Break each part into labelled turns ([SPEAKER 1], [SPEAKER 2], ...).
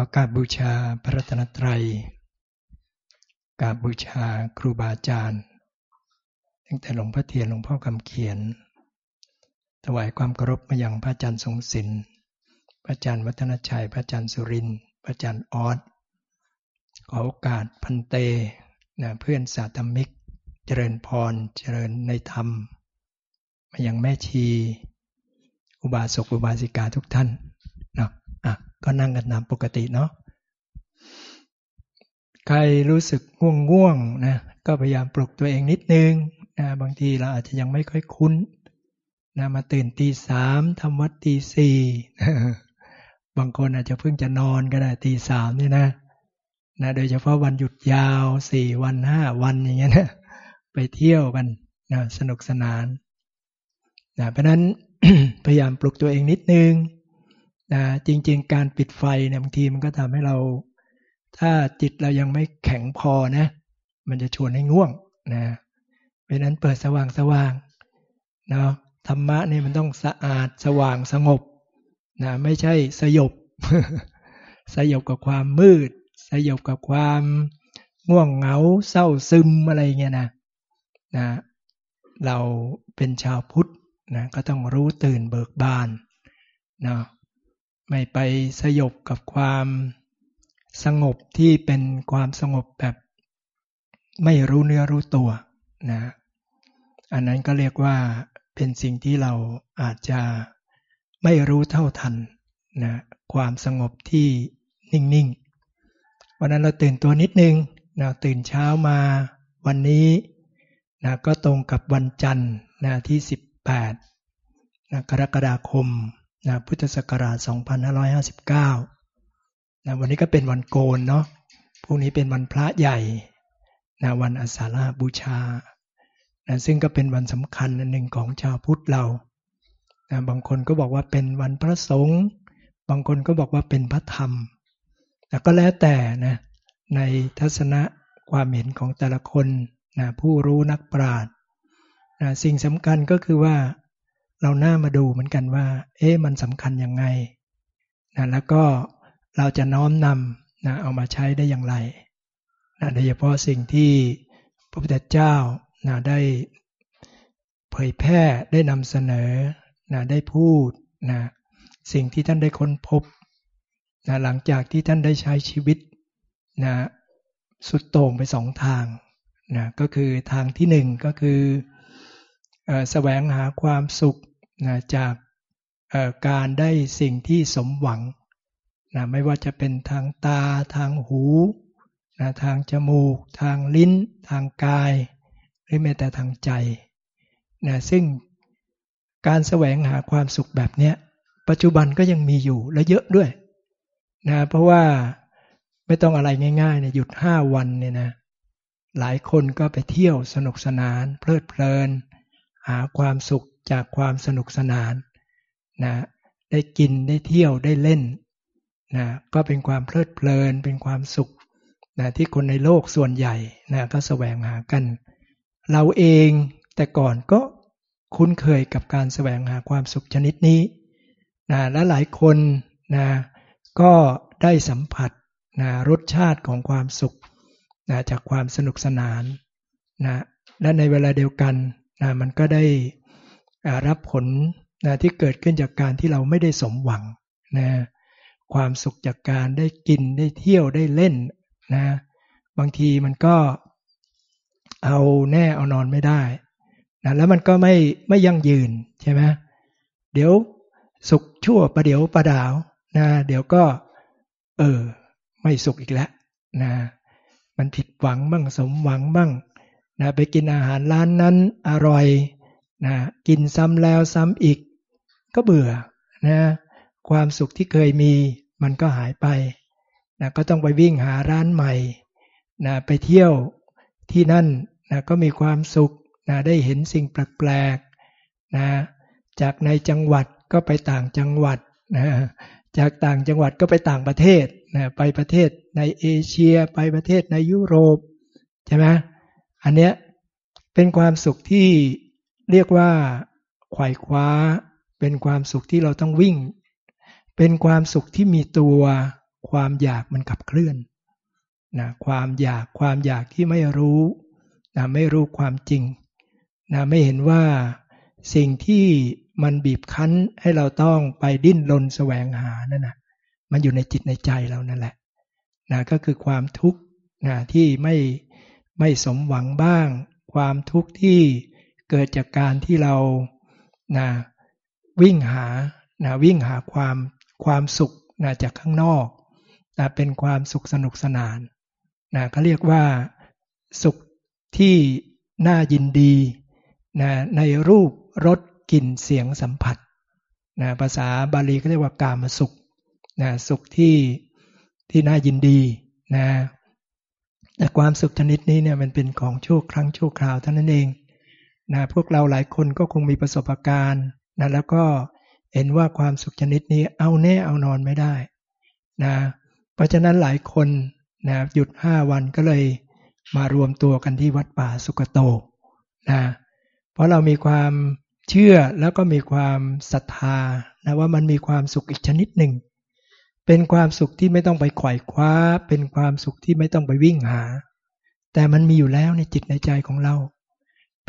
[SPEAKER 1] ก็กราบบูชาพระรัตนตรัยกราบบูชาครูบาอาจารย์ ตั้งแต่หลวงพ่อเทียนหลวงพ่อคำเขียน ถวายความเคารพมายังพระอาจารย์ทรงศิลป์พระอาจารย์วัฒนชัย พระอาจารย์สุรินทร์พระอาจารย์ออสขอโอกาสพันเตนะเพื่อนสาธมิก เจริญพร เจริญในธรรม มายังแม่ชี อุบาสกอุบาสิกาทุกท่าน ก็นั่งกันตามปกติเนาะใครรู้สึกง่วงง่วงนะก็พยายามปลุกตัวเองนิดนึงนะบางทีเราอาจจะยังไม่ค่อยคุ้นนะมาตื่นตีสามทำวัดตีสี่บางคนอาจจะเพิ่งจะนอนก็ได้ตีสามนี่นะนะโดยเฉพาะวันหยุดยาวสี่วันห้าวันอย่างเงี้ยนะไปเที่ยวกันนะสนุกสนานนะเพราะนั้นพยายามปลุกตัวเองนิดนึง นะจริง ๆ การปิดไฟเนี่ยบางทีมันก็ทำให้เรา ถ้าจิตเรายังไม่แข็งพอนะ มันจะชวนให้ง่วงนะเพราะนั้นเปิดสว่างสว่างเนาะธรรมะเนี่ยมันต้องสะอาดสว่างสงบนะไม่ใช่สยบ สยบกับความมืด สยบกับความง่วงเหงาเศร้าซึมอะไรเงี้ยนะนะเราเป็นชาวพุทธนะก็ต้องรู้ตื่นเบิกบานนะ ไม่ไปสยบกับความสงบที่เป็นความสงบแบบไม่รู้เนื้อรู้ตัวนะอันนั้นก็เรียกว่าเป็นสิ่งที่เราอาจจะไม่รู้เท่าทันนะความสงบที่นิ่งๆ วันนั้นเราตื่นตัวนิดนึงนะตื่นเช้ามาวันนี้นะก็ตรงกับวันจันทร์นะที่ 18นะกรกฎาคม นะพุทธศักราช 2559นะวันนี้ก็เป็นวันโกนเนาะพรุ่งนี้เป็นวันพระใหญ่นะวันอาสาฬหบูชานะซึ่งก็เป็นวันสำคัญหนึ่งของชาวพุทธเรานะบางคนก็บอกว่าเป็นวันพระสงฆ์บางคนก็บอกว่าเป็นพระธรรมนะก็แล้วแต่นะในทัศนะความเห็นของแต่ละคนนะผู้รู้นักปราชญ์นะสิ่งสำคัญก็คือว่า เราหน้ามาดูเหมือนกันว่า เอ๊ะมันสำคัญยังไงนะแล้วก็เราจะน้อมนำนะเอามาใช้ได้อย่างไรนะโดยเฉพาะสิ่งที่พระพุทธเจ้านะได้เผยแพร่ได้นำเสนอนะได้พูดนะสิ่งที่ท่านได้ค้นพบนะหลังจากที่ท่านได้ใช้ชีวิตนะสุดโต่งไปสองทางนะก็คือทางที่หนึ่งก็คือแสวงหาความสุข นะจากการได้สิ่งที่สมหวังนะไม่ว่าจะเป็นทางตาทางหูนะทางจมูก ทางลิ้น ทางกาย หรือแม้แต่ทางใจนะซึ่งการแสวงหาความสุขแบบนี้ปัจจุบันก็ยังมีอยู่และเยอะด้วยนะเพราะว่าไม่ต้องอะไรง่ายๆเนี่ยหยุดห้าวันเนี่ยนะหลายคนก็ไปเที่ยวสนุกสนาน เพลิดเพลิน หาความสุข จากความสนุกสนานนะได้กินได้เที่ยวได้เล่นนะก็เป็นความเพลิดเพลินเป็นความสุขนะที่คนในโลกส่วนใหญ่นะก็แสวงหากัน เราเองแต่ก่อนก็คุ้นเคยกับการแสวงหาความสุขชนิดนี้นะและหลายคนนะก็ได้สัมผัสนะรสชาติของความสุขนะจากความสนุกสนานนะและในเวลาเดียวกันนะมันก็ได้ รับผลนะที่เกิดขึ้นจากการที่เราไม่ได้สมหวังนะความสุขจากการได้กินได้เที่ยวได้เล่นนะบางทีมันก็เอาแน่เอานอนไม่ได้นะแล้วมันก็ไม่ไม่ยั่งยืนใช่ไหมเดี๋ยวสุขชั่วประเดี๋ยวประดาวนะเดี๋ยวก็เออไม่สุขอีกแล้วนะมันผิดหวังบ้างสมหวังบ้างนะไปกินอาหารร้านนั้นอร่อย นะกินซ้ำแล้วซ้ำอีก ก็เบื่อนะความสุขที่เคยมีมันก็หายไปนะก็ต้องไปวิ่งหาร้านใหม่นะไปเที่ยวที่นั่นนะก็มีความสุขนะได้เห็นสิ่งแปลกๆนะจากในจังหวัดก็ไปต่างจังหวัดนะจากต่างจังหวัดก็ไปต่างประเทศนะไปประเทศในเอเชียไปประเทศในยุโรปใช่ไหมอันเนี้ยเป็นความสุขที่ เรียกว่าไขว่คว้า เป็นความสุขที่เราต้องวิ่ง เป็นความสุขที่มีตัว ความอยากมันขับเคลื่อนนะความอยากความอยากที่ไม่รู้นะไม่รู้ความจริงนะไม่เห็นว่าสิ่งที่มันบีบคั้นให้เราต้องไปดิ้นรนแสวงหานั่นนะมันอยู่ในจิตในใจเรานั่นแหละนะก็คือความทุกข์นะที่ไม่ไม่สมหวังบ้าง ความทุกข์ที่ เกิดจากการที่เรานะวิ่งหานะวิ่งหาความความสุขนะจากข้างนอกนะเป็นความสุขสนุกสนานนะเขาเรียกว่าสุขที่น่ายินดีนะในรูปรสกลิ่นเสียงสัมผัสนะภาษาบาลีก็เรียกว่ากามสุขนะสุขที่ที่น่ายินดีนะแต่ความสุขชนิดนี้เนี่ยมันเป็นของชั่วครั้งชั่วคราวเท่านั้นเอง นะพวกเราหลายคนก็คงมีประสบการณ์นะแล้วก็เห็นว่าความสุขชนิดนี้เอาแน่เอานอนไม่ได้นะเพราะฉะนั้นหลายคนนะหยุดห้าวันก็เลยมารวมตัวกันที่วัดป่าสุกโตนะเพราะเรามีความเชื่อแล้วก็มีความศรัทธานะว่ามันมีความสุขอีกชนิดหนึ่ง เป็นความสุขที่ไม่ต้องไปไขว่คว้า เป็นความสุขที่ไม่ต้องไปวิ่งหา แต่มันมีอยู่แล้วในจิตในใจของเรา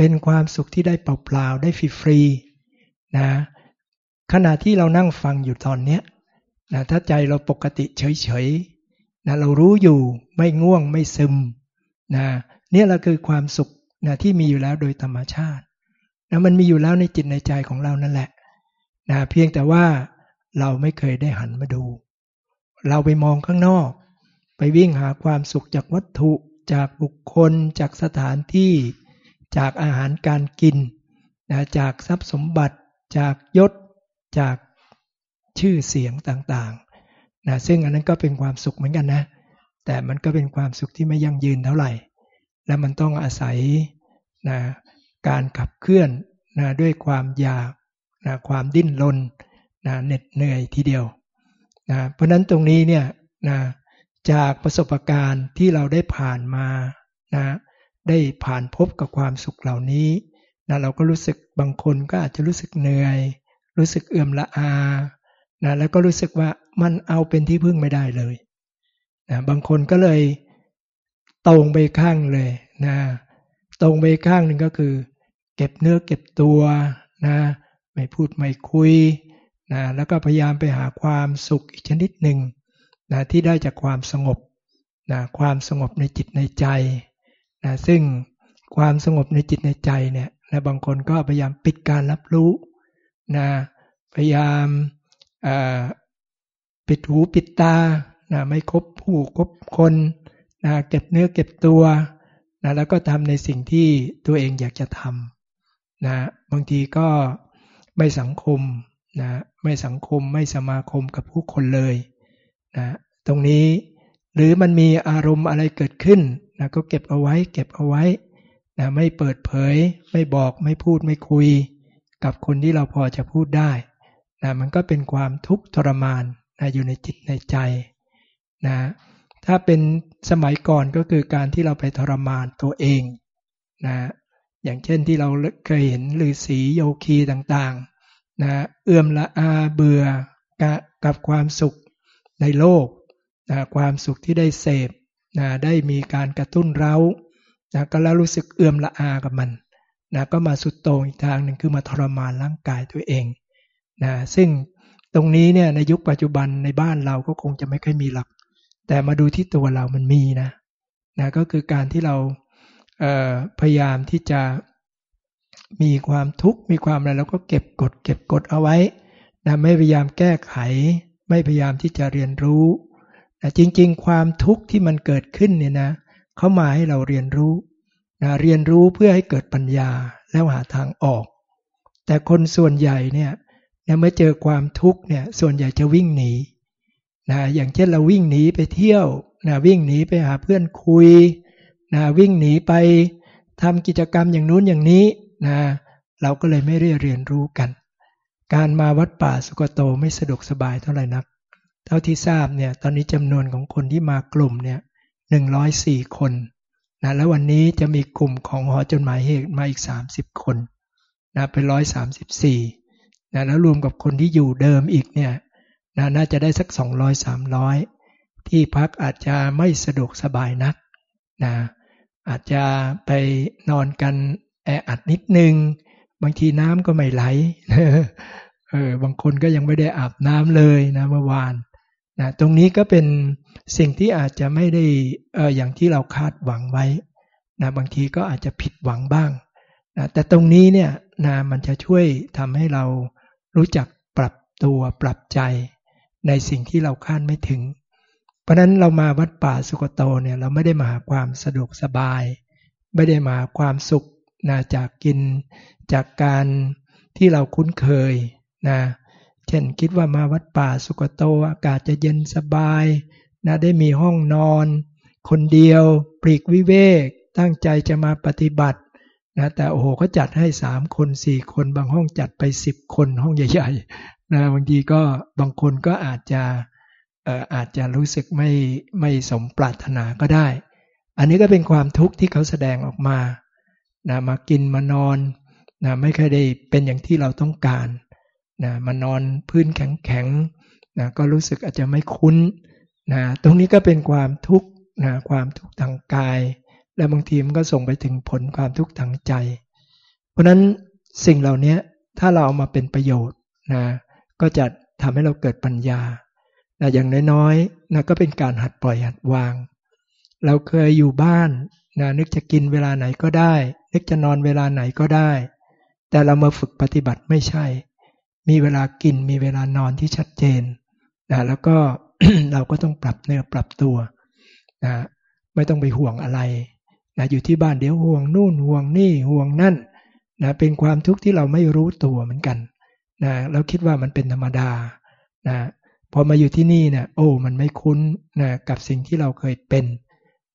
[SPEAKER 1] เป็นความสุขที่ได้เปล่าๆได้ฟรีๆนะขณะที่เรานั่งฟังอยู่ตอนเนี้ยนะถ้าใจเราปกติเฉยๆนะเรารู้อยู่ไม่ง่วงไม่ซึมนะเนี่ยแหละคือความสุขนะที่มีอยู่แล้วโดยธรรมชาตินะมันมีอยู่แล้วในจิตในใจของเรานั่นแหละนะเพียงแต่ว่าเราไม่เคยได้หันมาดู เราไปมองข้างนอก ไปวิ่งหาความสุขจากวัตถุจากบุคคลจากสถานที่ จากอาหารการกินนะจากทรัพย์สมบัติ จากยศ จากชื่อเสียงต่างๆนะซึ่งอันนั้นก็เป็นความสุขเหมือนกันนะ แต่มันก็เป็นความสุขที่ไม่ยั่งยืนเท่าไหร่ และมันต้องอาศัยนะการขับเคลื่อนนะด้วยความอยากนะความดิ้นรนนะเหน็ดเหนื่อยทีเดียวนะเพราะนั้นตรงนี้เนี่ยนะจากประสบการณ์ที่เราได้ผ่านมานะ ได้ผ่านพบกับความสุขเหล่านี้นะเราก็รู้สึกบางคนก็อาจจะรู้สึกเหนื่อย รู้สึกเอื่มละอานะแล้วก็รู้สึกว่ามันเอาเป็นที่พึ่งไม่ได้เลยนะบางคนก็เลยตรงไปข้างเลยนะตรงไปข้างหนึ่งก็คือ เก็บเนื้อเก็บตัวนะไม่พูดไม่คุยนะแล้วก็พยายามไปหาความสุขอีกชนิดหนึ่งนะที่ได้จากความสงบนะความสงบในจิตในใจ นะซึ่งความสงบในจิตในใจเนี่ยนะบางคนก็พยายามปิดการรับรู้นะพยายามปิดหูปิดตานะไม่คบผู้คบคนนะเก็บเนื้อเก็บตัวนะแล้วก็ทำในสิ่งที่ตัวเองอยากจะทำนะบางทีก็ไม่สังคมนะไม่สังคมไม่สมาคมกับผู้คนเลยนะตรงนี้หรือมันมีอารมณ์อะไรเกิดขึ้น นะก็เก็บเอาไว้ เก็บเอาไว้นะไม่เปิดเผย ไม่บอกไม่พูดไม่คุย กับคนที่เราพอจะพูดได้นะมันก็เป็นความทุกข์ทรมานนะอยู่ในจิตในใจนะถ้าเป็นสมัยก่อนก็คือการที่เราไปทรมานตัวเองนะอย่างเช่นที่เราเคยเห็นฤาษีโยคีต่างๆนะเอื้อมละอาเบื่อกับความสุขในโลกนะความสุขที่ได้เสพ นะได้มีการกระตุ้นเร้านะก็แล้วรู้สึกเอื้อมละอากับมันนะก็มาสุดโต่งอีกทางหนึ่งคือมาทรมานร่างกายตัวเองนะซึ่งตรงนี้เนี่ยในยุคปัจจุบันในบ้านเราก็คงจะไม่ค่อยมีหลัก แต่มาดูที่ตัวเรามันมีนะนะก็คือการที่เราเพยายามที่จะมีความทุกข์มีความอะไรแล้วก็เก็บกด เก็บกดเอาไว้นะไม่พยายามแก้ไข ไม่พยายามที่จะเรียนรู้ นะจริงๆ ความทุกข์ที่มันเกิดขึ้นเนี่ยนะเขามาให้เราเรียนรู้นะเรียนรู้เพื่อให้เกิดปัญญาแล้วหาทางออก แต่คนส่วนใหญ่เนี่ยเมื่อเจอความทุกข์เนี่ยส่วนใหญ่จะวิ่งหนีนะอย่างเช่นเราวิ่งหนีไปเที่ยวนะวิ่งหนีไปหาเพื่อนคุยนะวิ่งหนีไปทำกิจกรรมอย่างนู้นอย่างนี้นะเราก็เลยไม่ได้เรียนรู้กัน การมาวัดป่าสุกโตไม่สะดวกสบายเท่าไหร่นัก เท่าที่ทราบเนี่ยตอนนี้จำนวนของคนที่มากลุ่มเนี่ยหนึ่งร้อยสี่คนนะแล้ววันนี้จะมีกลุ่มของหอจดหมายเหตุมาอีก30คนนะเป็นร้อยสามสิบสี่นะแล้วรวมกับคนที่อยู่เดิมอีกเนี่ยนะน่าจะได้สัก200 300ที่พักอาจจะไม่สะดวกสบายนักนะอาจจะไปนอนกันแออัดนิดนึง บางทีน้ำก็ไม่ไหลเออบางคนก็ยังไม่ได้อาบน้ำเลยนะเมื่อวาน นะตรงนี้ก็เป็นสิ่งที่อาจจะไม่ได้เอออย่างที่เราคาดหวังไว้นะบางทีก็อาจจะผิดหวังบ้างนะแต่ตรงนี้เนี่ยนะมันจะช่วยทำให้เรารู้จักปรับตัวปรับใจในสิ่งที่เราคาดไม่ถึง เพราะนั้นเรามาวัดป่าสุกโตเนี่ยเราไม่ได้มาหาความสะดวกสบาย ไม่ได้มาความสุขนะจากกินจากการที่เราคุ้นเคยนะ เช่นคิดว่ามาวัดป่าสุกโตอากาศจะเย็นสบายนะได้มีห้องนอน คนเดียวปลีกวิเวก ตั้งใจจะมาปฏิบัตินะแต่โอ้โหเขาจัดให้สามคนสี่คน บางห้องจัดไปสิบคนห้องใหญ่ๆนะบางทีก็บางคนก็อาจจะเอ่ออาจจะรู้สึกไม่ไม่สมปรารถนาก็ได้ อันนี้ก็เป็นความทุกข์ที่เขาแสดงออกมานะมากินมานอนนะไม่เคยได้เป็นอย่างที่เราต้องการ นะมานอนพื้นแข็งๆนะก็รู้สึกอาจจะไม่คุ้นนะตรงนี้ก็เป็นความทุกข์นะความทุกข์ทางกาย และบางทีมันก็ส่งไปถึงผลความทุกข์ทางใจ เพราะนั้นสิ่งเหล่านี้ถ้าเราเอามาเป็นประโยชน์นะก็จะทำให้เราเกิดปัญญานะอย่างน้อยๆนะก็เป็นการหัดปล่อยหัดวาง เราเคยอยู่บ้านนะนึกจะกินเวลาไหนก็ได้ นึกจะนอนเวลาไหนก็ได้ แต่เรามาฝึกปฏิบัติไม่ใช่ มีเวลากินมีเวลานอนที่ชัดเจนนะแล้วก็เราก็ต้องปรับเนื้อปรับตัวนะไม่ต้องไปห่วงอะไรนะอยู่ที่บ้านเดี๋ยวห่วงนู่นห่วงนี่ห่วงนั่นนะเป็นความทุกข์ที่เราไม่รู้ตัวเหมือนกันนะเราคิดว่ามันเป็นธรรมดานะพอมาอยู่ที่นี่เนี่ยโอ้มันไม่คุ้นนะกับสิ่งที่เราเคยเป็น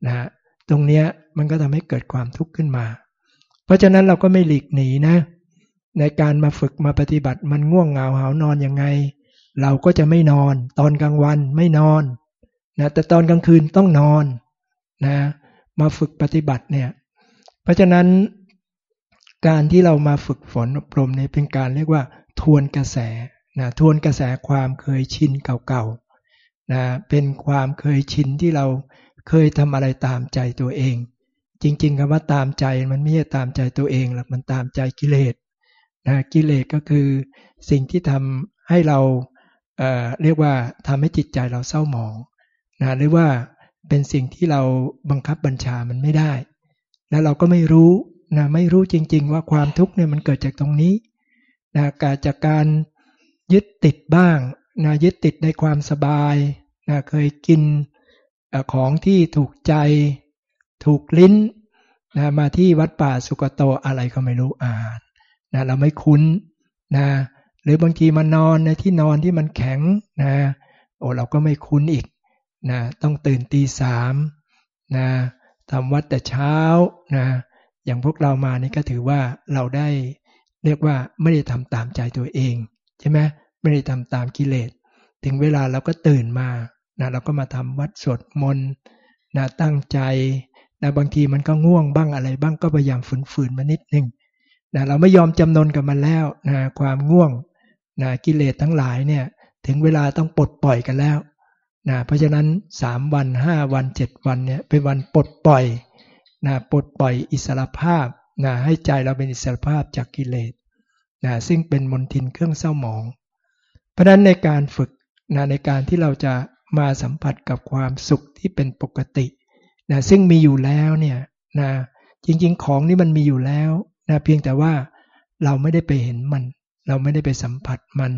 [SPEAKER 1] นะตรงเนี้ยมันก็ทำให้เกิดความทุกข์ขึ้นมา เพราะฉะนั้นเราก็ไม่หลีกหนีนะ ในการมาฝึกมาปฏิบัติมันง่วงเหงาหานอนยังไง เราก็จะไม่นอน ตอนกลางวันไม่นอนนะแต่ตอนกลางคืนต้องนอนนะมาฝึกปฏิบัติเนี่ยเพราะฉะนั้นการที่เรามาฝึกฝนอบรมเนี่ยเป็นการเรียกว่า ทวนกระแสนะทวนกระแสความเคยชินเก่าๆนะเป็นความเคยชินที่เราเคยทำอะไรตามใจตัวเอง จริง ๆคำว่าตามใจมันไม่ใช่ตามใจตัวเองหรอกมันตามใจกิเลส นะกิเลสก็คือสิ่งที่ทำให้เราเเรียกว่าทำให้จิตใจเราเศร้าหมองนะหรือว่าเป็นสิ่งที่เราบังคับบัญชามันไม่ได้ แล้วเราก็ไม่รู้นะไม่รู้จริง ๆ ว่าความทุกข์เนี่ยมันเกิดจากตรงนี้นะกาจากการยึดติดบ้างนะยึดติดในความสบายนะเคยกินของที่ถูกใจถูกลิ้นนะมาที่วัดป่าสุกโตอะไรก็ไม่รู้อ่าน นะเราไม่คุ้นนะหรือบางทีมานอนในที่นอนที่มันแข็งนะโอ้เราก็ไม่คุ้นอีกนะต้องตื่นตีสามนะทำวัดแต่เช้านะอย่างพวกเรามานี่ก็ถือว่าเราได้เรียกว่าไม่ได้ทำตามใจตัวเองใช่ไหมไม่ได้ทำตามกิเลส ถึงเวลาเราก็ตื่นมานะเราก็มาทำวัดสวดมนต์นะตั้งใจนะบางทีมันก็ง่วงบ้างอะไรบ้างก็พยายามฝืนๆมานิดนึง นะเราไม่ยอมจำนนกับมันแล้วนะความง่วงนะกิเลสทั้งหลายเนี่ยถึงเวลาต้องปลดปล่อยกันแล้วนะเพราะฉะนั้นสามวันห้าวันเจ็ดวันเนี่ยเป็นวันปลดปล่อยนะปลดปล่อยอิสรภาพนะให้ใจเราเป็นอิสรภาพจากกิเลสนะซึ่งเป็นมนทินเครื่องเศร้าหมอง เพราะฉะนั้นในการฝึกนะในการที่เราจะมาสัมผัสกับความสุขที่เป็นปกตินะซึ่งมีอยู่แล้วเนี่ยนะจริงๆของนี่มันมีอยู่แล้ว นะเพียงแต่ว่าเราไม่ได้ไปเห็นมัน เราไม่ได้ไปสัมผัสมัน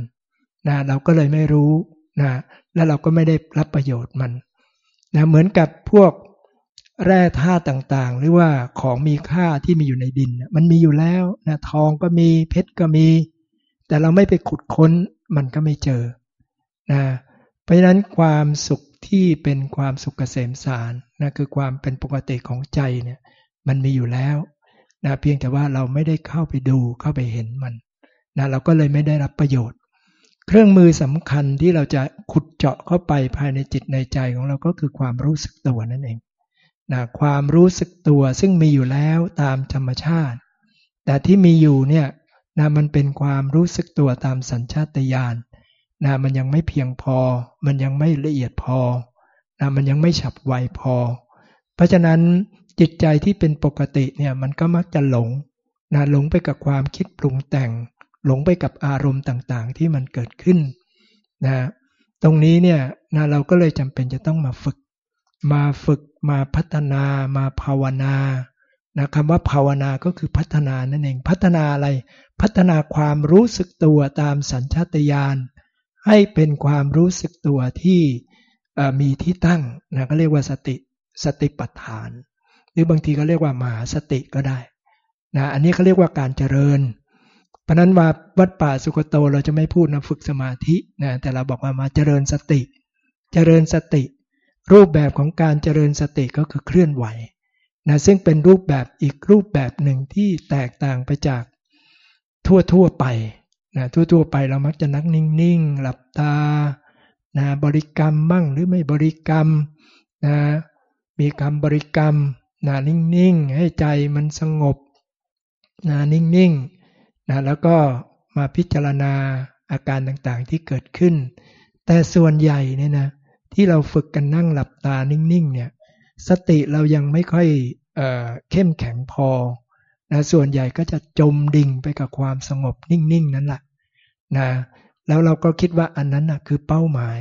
[SPEAKER 1] นะเราก็เลยไม่รู้นะและเราก็ไม่ได้รับประโยชน์มันนะเหมือนกับพวกแร่ธาตุต่างๆ หรือว่าของมีค่าที่มีอยู่ในดิน มันมีอยู่แล้วนะทองก็มีเพชรก็มี แต่เราไม่ไปขุดค้นมันก็ไม่เจอนะเพราะฉะนั้นความสุขที่เป็นความสุขเกษมสารนะคือความเป็นปกติของใจเนี่ยมันมีอยู่แล้ว นะเพียงแต่ว่าเราไม่ได้เข้าไปดูเข้าไปเห็นมันนะเราก็เลยไม่ได้รับประโยชน์ เครื่องมือสำคัญที่เราจะขุดเจาะเข้าไปภายในจิตในใจของเราก็คือความรู้สึกตัวนั่นเองนะความรู้สึกตัวซึ่งมีอยู่แล้วตามธรรมชาติ แต่ที่มีอยู่เนี่ยนะมันเป็นความรู้สึกตัวตามสัญชาตญาณนะมันยังไม่เพียงพอ มันยังไม่ละเอียดพอนะมันยังไม่ฉับไวพอ เพราะฉะนั้น จิตใจที่เป็นปกติเนี่ยมันก็มักจะหลงนะหลงไปกับความคิดปรุงแต่ง หลงไปกับอารมณ์ต่างๆ ที่มันเกิดขึ้นนะตรงนี้เนี่ยนะเราก็เลยจำเป็นจะต้องมาฝึก มาฝึกมาพัฒนา มาภาวนานะคำว่าภาวนาก็คือพัฒนานั่นเองพัฒนาอะไร พัฒนาความรู้สึกตัวตามสัญชาตญาณให้เป็นความรู้สึกตัวที่มีที่ตั้งนะก็เรียกว่าสติสติปัฏฐาน หรือบางทีก็เรียกว่ามหาสติก็ได้นะอันนี้เขาเรียกว่าการเจริญ เพราะนั้นว่าวัดป่าสุกโตเราจะไม่พูดนะฝึกสมาธินะแต่เราบอกว่ามาเจริญสติ เจริญสติ รูปแบบของการเจริญสติก็คือเคลื่อนไหวนะซึ่งเป็นรูปแบบอีกรูปแบบหนึ่งที่แตกต่างไปจากทั่วทั่วไปนะทั่วทั่วไปเรามักจะนักนิ่งๆ หลับตานะบริกรรมบ้างหรือไม่บริกรรมนะมีคำบริกรรม นะนิ่งๆ ให้ใจมันสงบนะนิ่งๆนะแล้วก็มาพิจารณาอาการต่างๆที่เกิดขึ้น แต่ส่วนใหญ่เนี่ยนะที่เราฝึกกันนั่งหลับตานิ่งๆเนี่ยสติเรายังไม่ค่อยเอเข้มแข็งพอนะส่วนใหญ่ก็จะจมดิ่งไปกับความสงบนิ่งๆ นั่นแหละนะแล้วเราก็คิดว่าอันนั้นนะคือเป้าหมาย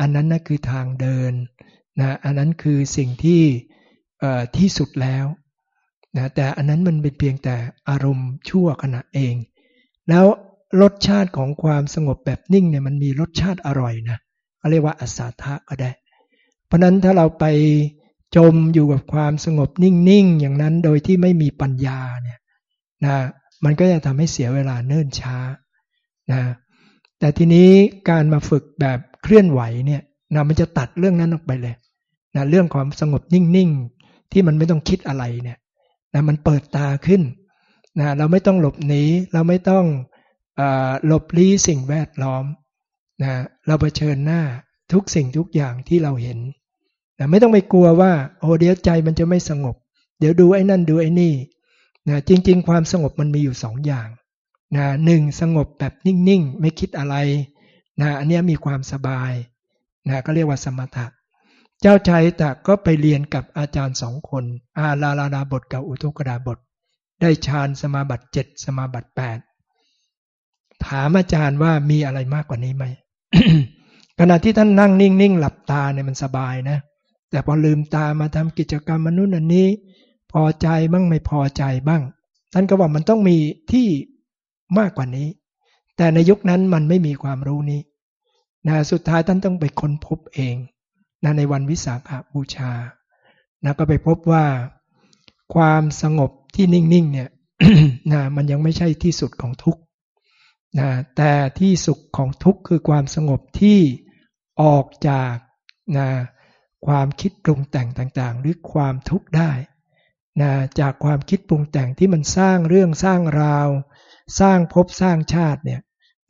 [SPEAKER 1] อันนั้นนะคือทางเดินนะอันนั้นคือสิ่งที่ ที่สุดแล้วนะแต่อันนั้นมันเป็นเพียงแต่อารมณ์ชั่วขณะเอง แล้วรสชาติของความสงบแบบนิ่งเนี่ยมันมีรสชาติอร่อยนะเขาเรียกว่าอัศทะก็ได้ เพราะนั้นถ้าเราไปจมอยู่กับความสงบนิ่งๆอย่างนั้นโดยที่ไม่มีปัญญาเนี่ยนะมันก็จะทำให้เสียเวลาเนิ่นช้านะแต่ทีนี้การมาฝึกแบบเคลื่อนไหวเนี่ยนะมันจะตัดเรื่องนั้นออกไปเลยนะเรื่องความสงบนิ่งๆ ที่มันไม่ต้องคิดอะไรเนี่ยนะมันเปิดตาขึ้นนะเราไม่ต้องหลบหนีเราไม่ต้องอหลบลี้สิ่งแวดล้อมนะเราเผชิญหน้าทุกสิ่งทุกอย่างที่เราเห็นนะไม่ต้องไปกลัวว่าโอ้เดี๋ยวใจมันจะไม่สงบ เดี๋ยวดูไอ้นั่นดูไอ้นี่นะจริง ๆ ความสงบมันมีอยู่สองอย่างนะหนึ่งสงบแบบนิ่ง ๆ ไม่คิดอะไรนะอันนี้มีความสบายนะก็เรียกว่าสมถะ เจ้าชายตะก็ไปเรียนกับอาจารย์สองคน อาลาลาดาบทกับอุทุกดาบท ได้ฌานสมาบัติเจ็ดสมาบัติแปดถามอาจารย์ว่ามีอะไรมากกว่านี้ไหมขณะที่ท่านนั่งนิ่งๆหลับตาเนี่ยมันสบายนะ แต่พอลืมตามาทำกิจกรรมมนุษย์อันนี้ พอใจบ้างไม่พอใจบ้าง ท่านก็บอกมันต้องมีที่มากกว่านี้ แต่ในยุคนั้นมันไม่มีความรู้นี้นะสุดท้ายท่านต้องไปค้นพบเอง นะในวันวิสาขบูชานะก็ไปพบว่าความสงบที่นิ่งๆเนี่ยนะมันยังไม่ใช่ที่สุดของทุกนะแต่ที่สุขของทุกคือความสงบที่ออกจากนะความคิดปรุงแต่งต่างๆ หรือความทุกข์ได้นะจากความคิดปรุงแต่งที่มันสร้างเรื่องสร้างราว สร้างภพสร้างชาติเนี่ย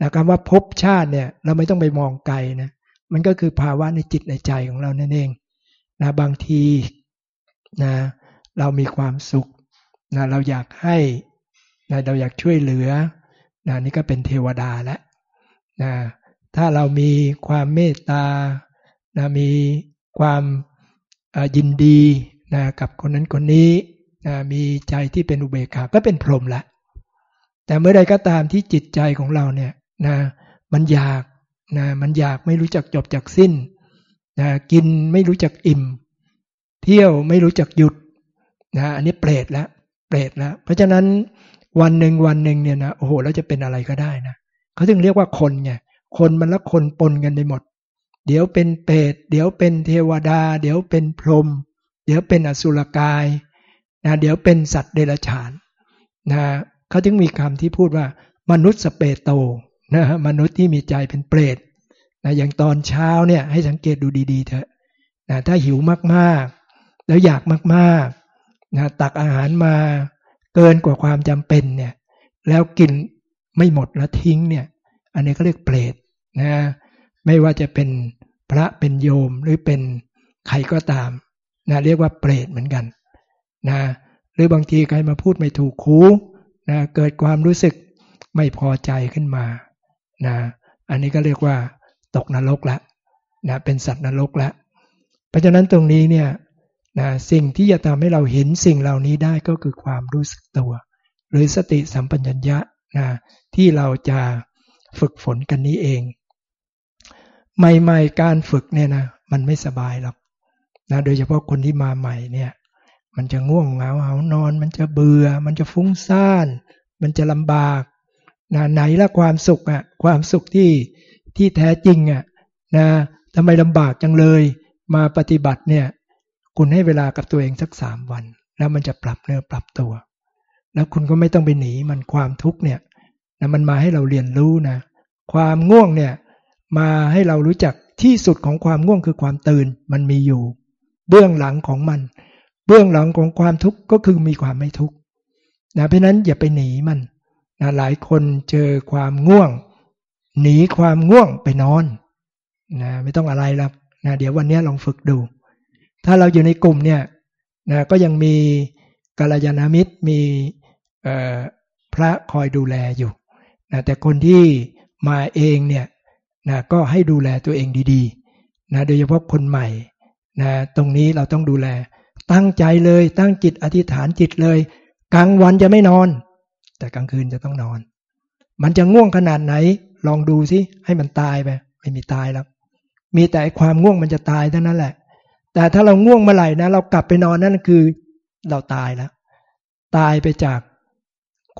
[SPEAKER 1] นะคำว่าภพชาติเนี่ยเราไม่ต้องไปมองไกลนะ มันก็คือภาวะในจิตในใจของเรานั่นเองนะบางทีนะเรามีความสุขนะเราอยากให้นะเราอยากช่วยเหลือนะนี่ก็เป็นเทวดาแล้วนะถ้าเรามีความเมตตานะมีความยินดีนะกับคนนั้นคนนี้นะมีใจที่เป็นอุเบกขาก็เป็นพรหมละแต่เมื่อใดก็ตามที่จิตใจของเราเนี่ยนะมันอยาก นะมันอยากไม่รู้จักจบจากสิ้นนะกินไม่รู้จักอิ่ม เที่ยวไม่รู้จักหยุดนะอันนี้เปรตแล้วเปรตแล้วเพราะฉะนั้นวันหนึ่งวันหนึ่งเนี่ยนะโอ้โหแล้วจะเป็นอะไรก็ได้นะเขาถึงเรียกว่าคนไงคนมันละคนปนกันไปหมด เดี๋ยวเป็นเปรตเดี๋ยวเป็นเทวดา เดี๋ยวเป็นพรหมเดี๋ยวเป็นอสุรกายนะเดี๋ยวเป็นสัตว์เดรัจฉานนะเขาจึงมีคำที่พูดว่ามนุษย์สเปโต นะมนุษย์ที่มีใจเป็นเปรตนะอย่างตอนเช้าเนี่ยให้สังเกตดูดีๆเถอะนะถ้าหิวมากๆ แล้วอยากมากๆนะตักอาหารมาเกินกว่าความจำเป็นเนี่ยแล้วกินไม่หมดแล้วทิ้งเนี่ยอันนี้ก็เรียกเปรตนะไม่ว่าจะเป็นพระเป็นโยมหรือเป็นใครก็ตามนะเรียกว่าเปรตเหมือนกันนะหรือบางทีใครมาพูดไม่ถูกคูนะเกิดความรู้สึกไม่พอใจขึ้นมา นะอันนี้ก็เรียกว่า ตกนรกละนะเป็นสัตว์นรกละ เพราะฉะนั้นตรงนี้เนี่ยนะสิ่งที่จะทำให้เราเห็นสิ่งเหล่านี้ได้ก็คือความรู้สึกตัว หรือสติสัมปัญญะนะที่เราจะฝึกฝนกันนี้เอง ใหม่ๆการฝึกเนี่ยนะมันไม่สบายหรอกนะโดยเฉพาะคนที่มาใหม่เนี่ยมันจะง่วงเหงาเหานอน มันจะเบื่อ มันจะฟุ้งซ่าน มันจะลำบาก นะไหนละความสุขอะ่ะความสุขที่ที่แท้จริงอะ่ะนะทำไมลำบากจังเลยมาปฏิบัติเนี่ย คุณให้เวลากับตัวเองสักสามวัน แล้วมันจะปรับเนื้อปรับตัว แล้วคุณก็ไม่ต้องไปหนีมันความทุกข์เนี่ยนะมันมาให้เราเรียนรู้นะ ความง่วงเนี่ย มาให้เรารู้จักที่สุดของความง่วงคือความตื่นมันมีอยู่ เบื้องหลังของมัน เบื้องหลังของความทุกข์ก็คือมีความไม่ทุกข์นะเพราะนั้นอย่าไปหนีมัน นะหลายคนเจอความง่วง หนีความง่วงไปนอนนะไม่ต้องอะไรแล้วนะเดี๋ยววันนี้ลองฝึกดู ถ้าเราอยู่ในกลุ่มเนี่ยนะก็ยังมีกัลยาณมิตรมีพระคอยดูแลอยู่นะแต่คนที่มาเองเนี่ยนะก็ให้ดูแลตัวเองดีๆนะโดยเฉพาะคนใหม่นะตรงนี้เราต้องดูแล ตั้งใจเลยตั้งจิตอธิษฐานจิตเลย กลางวันจะไม่นอน แต่กลางคืนจะต้องนอน มันจะง่วงขนาดไหน ลองดูสิให้มันตายไปไม่มีตายแล้วมีแต่ความง่วงมันจะตายเท่านั้นแหละ แต่ถ้าเราง่วงเมื่อไหร่นะ เรากลับไปนอนนั่นคือเราตายแล้วตายไปจาก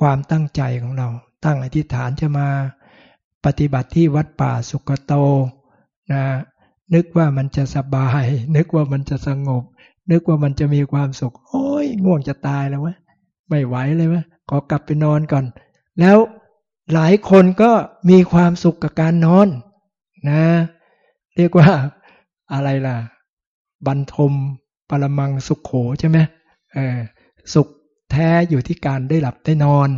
[SPEAKER 1] ความตั้งใจของเรา ตั้งอธิษฐานจะมาปฏิบัติที่วัดป่าสุกโตนะนึกว่ามันจะสบาย นึกว่ามันจะสงบ นึกว่ามันจะมีความสุข โอ้ยง่วงจะตายแล้ววะไม่ไหวเลยวะ ขอกลับไปนอนก่อน แล้วหลายคนก็มีความสุขกับการนอนนะ เรียกว่าอะไรล่ะบรรทมปรมังสุขโขใช่ไหมเออสุขแท้อยู่ที่การได้หลับได้นอน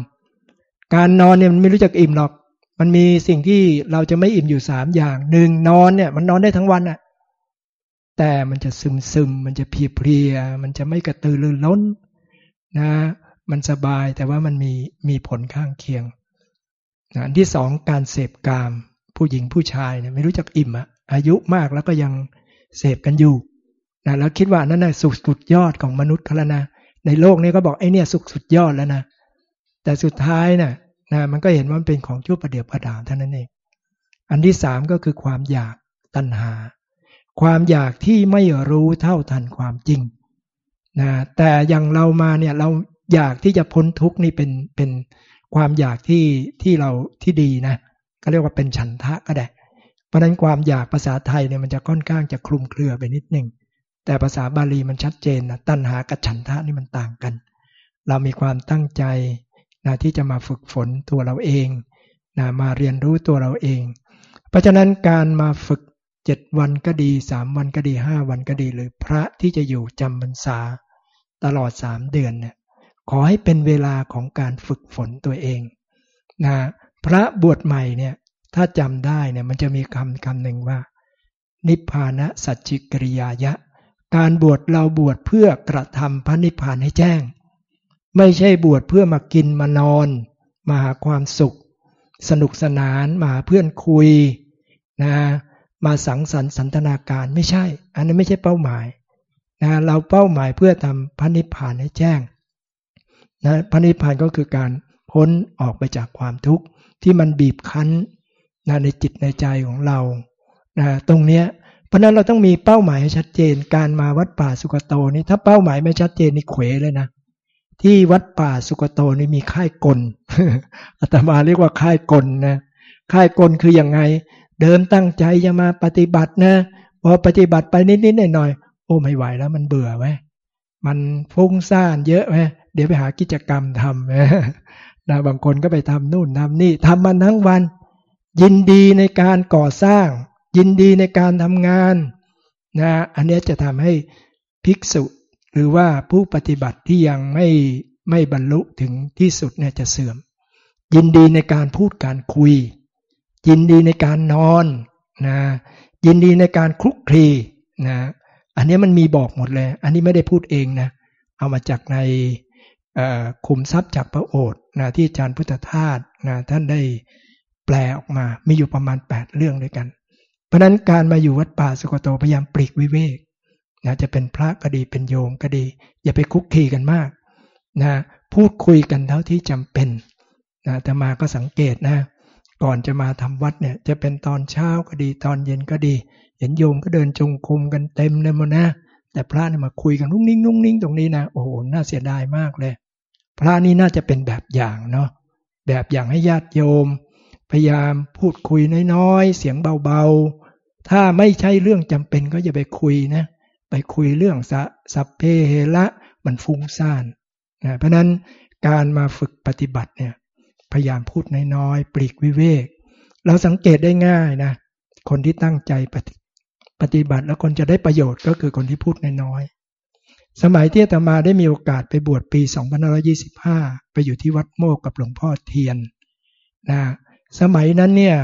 [SPEAKER 1] การนอนเนี่ยมันไม่รู้จักอิ่มหรอก มันมีสิ่งที่เราจะไม่อิ่มอยู่สามอย่างหนึ่งนอนเนี่ย มันนอนได้ทั้งวันอะแต่มันจะซึมซึมมันจะเพียเพลีย มันจะไม่กระตือรือร้นนะ มันสบายแต่ว่ามันมีมีผลข้างเคียงอันที่สองการเสพกาม ผู้หญิงผู้ชายเนี่ยไม่รู้จักอิ่มอะอายุมากแล้วก็ยังเสพกันอยู่นะแล้วคิดว่านั่นน่ะสุดสุดยอดของมนุษย์เขาแล้วนะในโลกนี้ก็บอกไอ้เนี่ยสุดสุดยอดแล้วนะแต่สุดท้ายนะ่ะนะมันก็เห็นว่ามันเป็นของชั่วประเดียวประดาเท่านั้นเอง อันที่สามก็คือความอยากตัณหา ความอยากที่ไม่รู้เท่าทันความจริงนะแต่อย่างเรามาเนี่ยเรา อยากที่จะพ้นทุกข์นี่เป็นเป็นความอยากที่ที่เราที่ดีนะก็เรียกว่าเป็นฉันทะก็ได้ เพราะนั้นความอยากภาษาไทยเนี่ยมันจะค่อนข้างจะคลุมเครือไปนิดหนึ่งแต่ภาษาบาลีมันชัดเจนนะตัณหากับฉันทะนี่มันต่างกัน เรามีความตั้งใจนะที่จะมาฝึกฝนตัวเราเองนะมาเรียนรู้ตัวเราเอง เพราะฉะนั้นการมาฝึกเจ็ดวันก็ดีสามวันก็ดีห้าวันก็ดี หรือพระที่จะอยู่จำพรรษาตลอดสามเดือนเนี่ย ขอให้เป็นเวลาของการฝึกฝนตัวเองนะพระบวชใหม่เนี่ยถ้าจำได้เนี่ยมันจะมีคำคำหนึ่งว่า นิพพานะสัจจิกริยายะ การบวชเราบวชเพื่อกระทำพระนิพพานให้แจ้ง ไม่ใช่บวชเพื่อมากินมานอน มาหาความสุข สนุกสนานมาเพื่อนคุยนะมาสังสรรค์สันทนาการไม่ใช่ อันนี้นไม่ใช่เป้าหมายนะเราเป้าหมายเพื่อทำพระนิพพานให้แจ้ง นะพระนิพพานก็คือการพ้นออกไปจากความทุกข์ที่มันบีบคั้นนะในจิตในใจของเรานะตรงเนี้ยเพราะนั้นเราต้องมีเป้าหมายชัดเจน การมาวัดป่าสุกโตนี่ถ้าเป้าหมายไม่ชัดเจนนี่เขวเลยนะที่วัดป่าสุกโตนี่มีค่ายกลอาตมาเรียกว่าค่ายกลนะค่ายกลคืออย่างไง เดิมตั้งใจจะมาปฏิบัตินะพอปฏิบัติไปนิดๆหน่อยๆโอ้ไม่ไหวแล้วมันเบื่อไหมมันฟุ้งซ่านเยอะไหม เดี๋ยวไปหากิจกรรมทำนะบางคนก็ไปทำนู่นทำนี่ทำมันทั้งวัน ยินดีในการก่อสร้าง ยินดีในการทำงานนะอันนี้จะทำให้ภิกษุ หรือว่าผู้ปฏิบัติที่ยังไม่ไม่บรรลุถึงที่สุดเนี่ยจะเสื่อม ยินดีในการพูดการคุย ยินดีในการนอนนะยินดีในการคลุกคลีนะอันนี้มันมีบอกหมดเลย อันนี้ไม่ได้พูดเองนะ เอามาจากใน คุมทรัพย์จากพระโอษฐ์นะที่อาจารย์พุทธทาสนะท่านได้แปลออกมา มีอยู่ประมาณ 8 เรื่องด้วยกัน เพราะนั้นการมาอยู่วัดป่าสุกโตพยายามปลีกวิเวกนะจะเป็นพระก็ดีเป็นโยมก็ดี อย่าไปคุกคีกันมากนะพูดคุยกันเท่าที่จำเป็นนะแต่มาก็สังเกตนะ ก่อนจะมาทำวัดเนี่ยจะเป็นตอนเช้าก็ดีตอนเย็นก็ดี เห็นโยมก็เดินจงกรมกันเต็มเลยมั้นะ แต่พระเนี่ยมาคุยกันนุ่งนิ่งนุ่งนิ่งตรงนี้นะโอ้โหน่าเสียดายมากเลย พระนี่น่าจะเป็นแบบอย่างเนาะแบบอย่างให้ญาติโยม พยายามพูดคุยน้อยๆ เสียงเบาๆ ถ้าไม่ใช่เรื่องจำเป็นก็อย่าไปคุยนะ ไปคุยเรื่องสสัพเพเหระมันฟุ้งซ่านนะเพราะนั้นการมาฝึกปฏิบัติเนี่ยพยายามพูดน้อยๆ ปลีกวิเวก เราสังเกตได้ง่ายนะ คนที่ตั้งใจปฏิปฏิบัติแล้วคนจะได้ประโยชน์ก็คือคนที่พูดน้อย สมัยที่อาตมาได้มีโอกาสไปบวชปี 2525 ไปอยู่ที่วัดโมกกับหลวงพ่อเทียนนะสมัยนั้นเนี่ย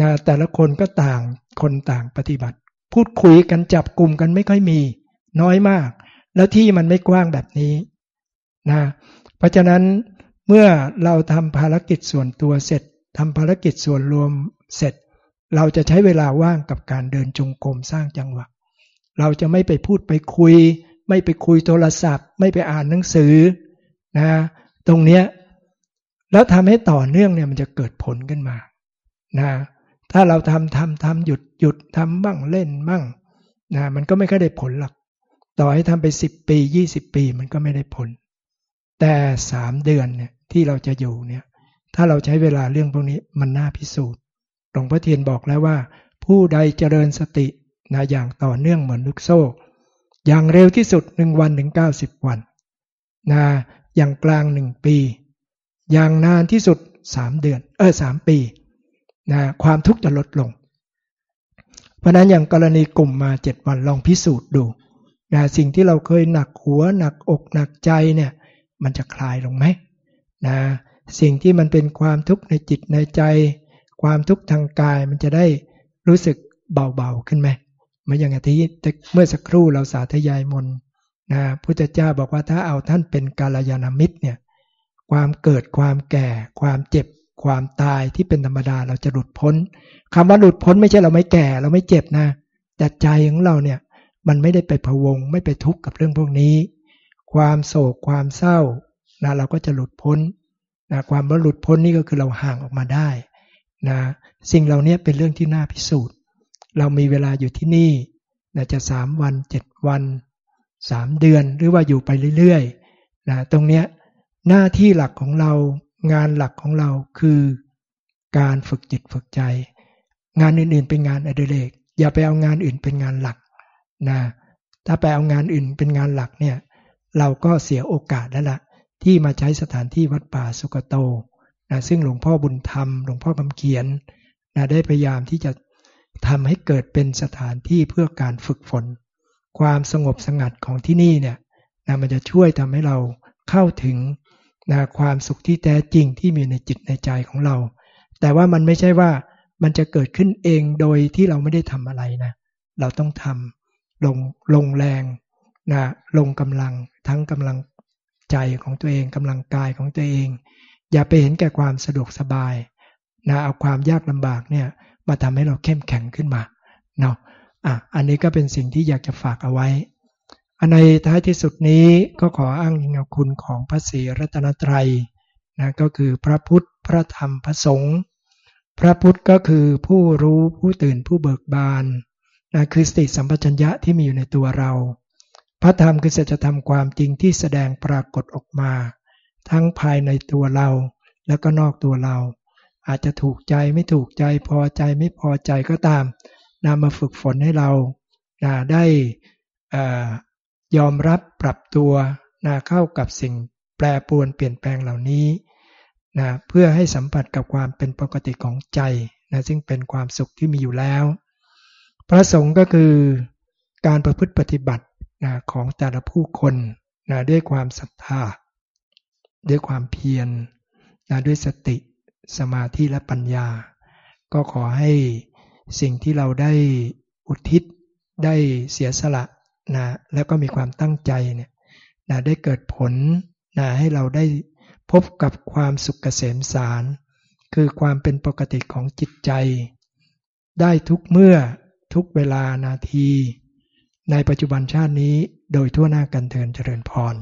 [SPEAKER 1] นะแต่ละคนก็ต่างคนต่างปฏิบัติ พูดคุยกันจับกลุ่มกันไม่ค่อยมี น้อยมาก แล้วที่มันไม่กว้างแบบนี้นะเพราะฉะนั้นเมื่อเราทำภารกิจส่วนตัวเสร็จทำภารกิจส่วนรวมเสร็จ เราจะใช้เวลาว่างกับการเดินจงกรมสร้างจังหวะ เราจะไม่ไปพูดไปคุย ไม่ไปคุยโทรศัพท์ ไม่ไปอ่านหนังสือนะตรงเนี้ยแล้วทำให้ต่อเนื่องเนี่ยมันจะเกิดผลขึ้นมานะถ้าเราทำทำทำหยุดหยุดทำบ้างเล่นบ้างนะมันก็ไม่ค่อยได้ผลหรอกต่อให้ทำไปสิบปียี่สิบปีมันก็ไม่ได้ผล แต่สามเดือนเนี่ยที่เราจะอยู่เนี่ยถ้าเราใช้เวลาเรื่องพวกนี้มันน่าพิสูจน์หลวงพ่อเทียนบอกแล้วว่า ผู้ใดเจริญสตินะอย่างต่อเนื่องเหมือนลูกโซ่ อย่างเร็วที่สุดหนึ่งวันถึงเก้าสิบวันนะอย่างกลางหนึ่งปี อย่างนานที่สุดสามเดือน เออสามปีนะความทุกข์จะลดลง เพราะนั้นอย่างกรณีกลุ่มมาเจ็ดวันลองพิสูจน์ดูนะสิ่งที่เราเคยหนักหัวหนักอกหนักใจเนี่ยมันจะคลายลงไหมนะสิ่งที่มันเป็นความทุกข์ในจิตในใจ ความทุกข์ทางกายมันจะได้รู้สึกเบาๆขึ้นไหม มื่ออย่างที่เมื่อสักครู่เราสาธยายมนนะพุทธเจ้าบอกว่าถ้าเอาท่านเป็นกาลยานามิตรเนี่ยความเกิดความแก่ ความเจ็บ ความตายที่เป็นธรรมดาเราจะหลุดพ้นคำว่าหลุดพ้นไม่ใช่เราไม่แก่เราไม่เจ็บนะแต่ใจของเราเนี่ยมันไม่ได้ไปพะวง ไม่ไปทุกข์กับเรื่องพวกนี้ ความโศกความเศร้านะเราก็จะหลุดพ้นนะความว่าหลุดพ้นนี่ก็คือเราห่างออกมาได้นะสิ่งเหล่านี้เป็นเรื่องที่น่าพิสูจน์ เรามีเวลาอยู่ที่นี่นะจะสามวันเจ็ดวันสามเดือนหรือว่าอยู่ไปเรื่อยๆนะตรงเนี้ยหน้าที่หลักของเรางานหลักของเราคือการฝึกจิตฝึกใจ งานอื่นๆเป็นงานอดิเรกอย่าไปเอางานอื่นเป็นงานหลักนะถ้าไปเอางานอื่นเป็นงานหลักเนี่ยเราก็เสียโอกาสแล้วละ่ะที่มาใช้สถานที่วัดป่าสุกโตนะซึ่งหลวงพ่อบุญธรรมหลวงพ่อคำเขียนนะได้พยายามที่จะ ทำให้เกิดเป็นสถานที่เพื่อการฝึกฝน ความสงบสงัดของที่นี่เนี่ยนะมันจะช่วยทำให้เราเข้าถึงนะความสุขที่แท้จริงที่มีในจิตในใจของเรา แต่ว่ามันไม่ใช่ว่ามันจะเกิดขึ้นเองโดยที่เราไม่ได้ทำอะไรนะ เราต้องทำลงลงแรงนะลงกำลังทั้งกำลังใจของตัวเองกำลังกายของตัวเอง อย่าไปเห็นแก่ความสะดวกสบายนะเอาความยากลำบากเนี่ย มาทำให้เราเข้มแข็งขึ้นมาเนาะอะอันนี้ก็เป็นสิ่งที่อยากจะฝากเอาไว้ อันในท้ายที่สุดนี้ก็ขออ้างอิงคุณของพระศรีรัตนตรัยนะก็คือพระพุทธพระธรรมพระสงฆ์พระพุทธก็คือผู้รู้ผู้ตื่นผู้เบิกบานนะคือสติสัมปชัญญะที่มีอยู่ในตัวเรา พระธรรมคือสัจธรรมความจริงที่แสดงปรากฏออกมา ทั้งภายในตัวเราแล้วก็นอกตัวเรา อาจจะถูกใจไม่ถูกใจพอใจไม่พอใจก็ตามนำมาฝึกฝนให้เราได้ยอมรับปรับตัวนะเข้ากับสิ่งแปรปรวนเปลี่ยนแปลงเหล่านี้นะเพื่อให้สัมผัสกับความเป็นปกติของใจนะซึ่งเป็นความสุขที่มีอยู่แล้ว พระสงฆ์ก็คือการประพฤติปฏิบัตินะของแต่ละผู้คนนะด้วยความศรัทธา ด้วยความเพียรนะด้วยสติ สมาธิและปัญญา ก็ขอให้สิ่งที่เราได้อุทิศได้เสียสละนะแล้วก็มีความตั้งใจเนี่ยนะได้เกิดผลนะให้เราได้พบกับความสุขเกษมสาร คือความเป็นปกติของจิตใจ ได้ทุกเมื่อทุกเวลานาที ในปัจจุบันชาตินี้โดยทั่วหน้ากันเทินเจริญพร